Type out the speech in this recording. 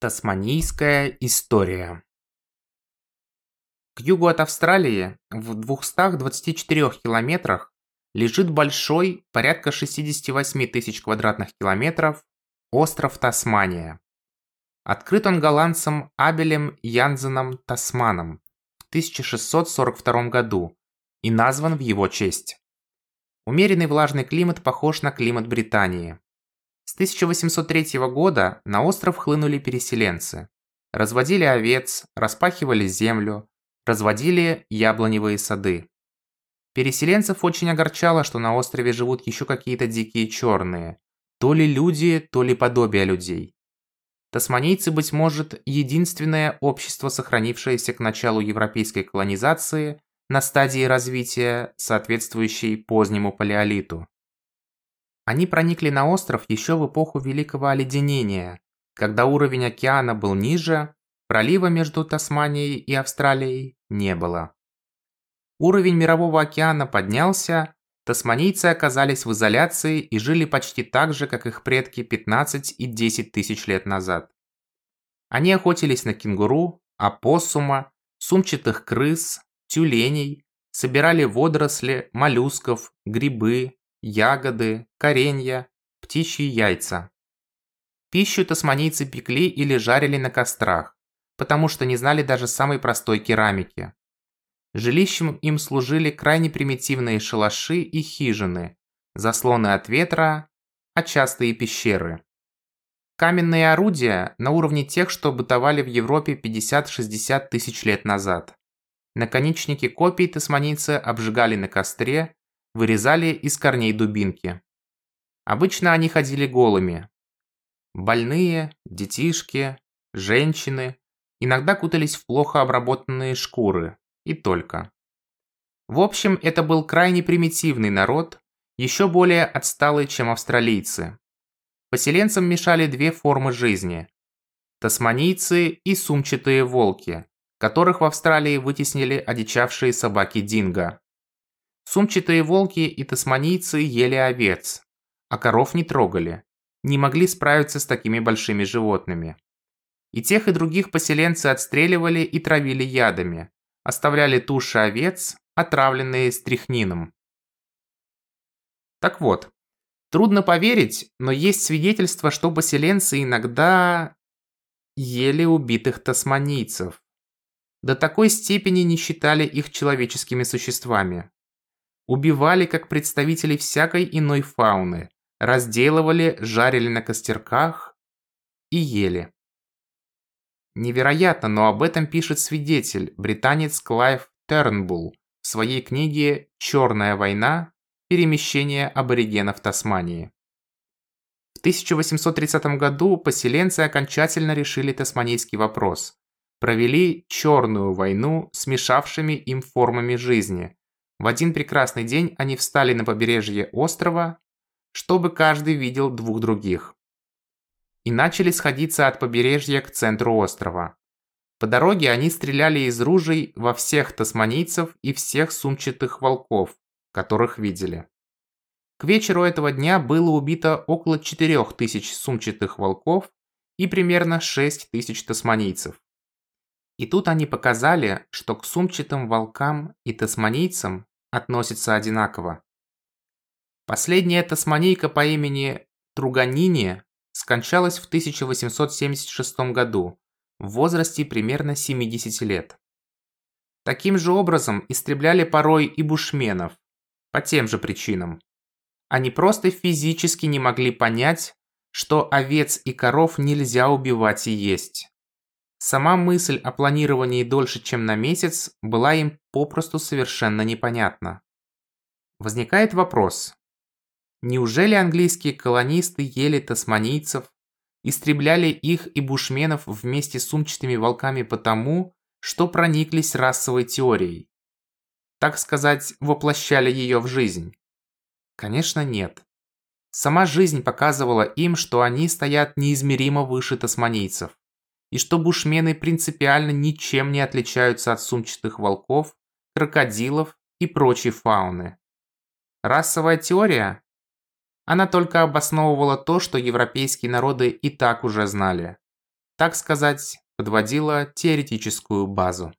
Тасманийская история К югу от Австралии, в 224 километрах, лежит большой, порядка 68 тысяч квадратных километров, остров Тасмания. Открыт он голландцем Абелем Янзеном Тасманом в 1642 году и назван в его честь. Умеренный влажный климат похож на климат Британии. С 1803 года на остров хлынули переселенцы. Разводили овец, распахивали землю, разводили яблоневые сады. Переселенцев очень огорчало, что на острове живут еще какие-то дикие черные. То ли люди, то ли подобие людей. Тасманийцы, быть может, единственное общество, сохранившееся к началу европейской колонизации на стадии развития, соответствующей позднему палеолиту. Они проникли на остров еще в эпоху Великого Оледенения, когда уровень океана был ниже, пролива между Тасманией и Австралией не было. Уровень мирового океана поднялся, тасманийцы оказались в изоляции и жили почти так же, как их предки 15 и 10 тысяч лет назад. Они охотились на кенгуру, опоссума, сумчатых крыс, тюленей, собирали водоросли, моллюсков, грибы, ягоды, коренья, птичьи яйца. Пищу тасманийцы пекли или жарили на кострах, потому что не знали даже самой простой керамики. Жилищем им служили крайне примитивные шалаши и хижины, заслоны от ветра, а частые пещеры. Каменные орудия на уровне тех, что бытовали в Европе 50-60 тысяч лет назад. Наконечники копий тасманийцы обжигали на костре вырезали из корней дубинки. Обычно они ходили голыми. Больные, детишки, женщины иногда кутались в плохо обработанные шкуры, и только. В общем, это был крайне примитивный народ, еще более отсталый, чем австралийцы. Поселенцам мешали две формы жизни – тасманийцы и сумчатые волки, которых в Австралии вытеснили одичавшие собаки динго. Сумчатые волки и тасманийцы ели овец, а коров не трогали, не могли справиться с такими большими животными. И тех и других поселенцы отстреливали и травили ядами, оставляли туши овец, отравленные стрихнином. Так вот, трудно поверить, но есть свидетельство, что поселенцы иногда ели убитых тасманийцев. До такой степени не считали их человеческими существами. Убивали как представителей всякой иной фауны, разделывали, жарили на костерках и ели. Невероятно, но об этом пишет свидетель, британец Клайв Тернбулл в своей книге «Черная война. Перемещение аборигенов Тасмании». В 1830 году поселенцы окончательно решили тасманийский вопрос. Провели черную войну с мешавшими им формами жизни, в один прекрасный день они встали на побережье острова, чтобы каждый видел двух других. И начали сходиться от побережья к центру острова. По дороге они стреляли из ружей во всех тасманийцев и всех сумчатых волков, которых видели. К вечеру этого дня было убито около 4000 сумчатых волков и примерно 6000 тасманийцев. И тут они показали, что к сумчатым волкам и тасманийцам относятся одинаково. Последняя тасманийка по имени Труганини скончалась в 1876 году в возрасте примерно 70 лет. Таким же образом истребляли порой и бушменов, по тем же причинам. Они просто физически не могли понять, что овец и коров нельзя убивать и есть. Сама мысль о планировании дольше, чем на месяц, была им попросту совершенно непонятна. Возникает вопрос. Неужели английские колонисты ели тасманийцев, истребляли их и бушменов вместе с сумчатыми волками потому, что прониклись расовой теорией? Так сказать, воплощали ее в жизнь? Конечно, нет. Сама жизнь показывала им, что они стоят неизмеримо выше тасманийцев и что бушмены принципиально ничем не отличаются от сумчатых волков, крокодилов и прочей фауны. Расовая теория? Она только обосновывала то, что европейские народы и так уже знали. так сказать, подводила теоретическую базу.